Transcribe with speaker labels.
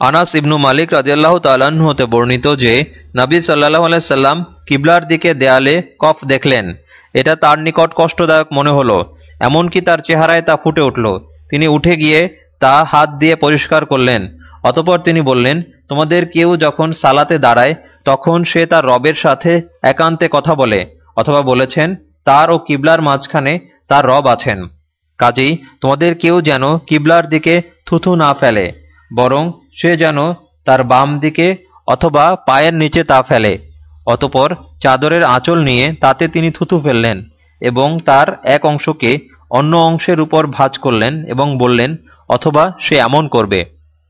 Speaker 1: আনাস ইবনু মালিক রাজিয়াল্লাহ তাল্লাহ্ন হতে বর্ণিত যে, নবী সাল্লাহ আলাইসাল্লাম কিবলার দিকে দেয়ালে কফ দেখলেন। এটা তার নিকট কষ্টদায়ক মনে হলো, এমনকি তার চেহারায় তা ফুটে উঠল। তিনি উঠে গিয়ে তা হাত দিয়ে পরিষ্কার করলেন। অতপর তিনি বললেন, তোমাদের কেউ যখন সালাতে দাঁড়ায়, তখন সে তার রবের সাথে একান্তে কথা বলে, অথবা বলেছেন, তার ও কিবলার মাঝখানে তার রব আছেন। কাজেই তোমাদের কেউ যেন কিবলার দিকে থুথু না ফেলে। বরং সে যেন তার বাম দিকে অথবা পায়ের নিচে তা ফেলে, অতপর চাদরের আঁচল নিয়ে তাতে তিনি থুথু ফেললেন এবং তার এক অংশকে অন্য অংশের উপর ভাঁজ করলেন এবং বললেন, অথবা সে এমন করবে।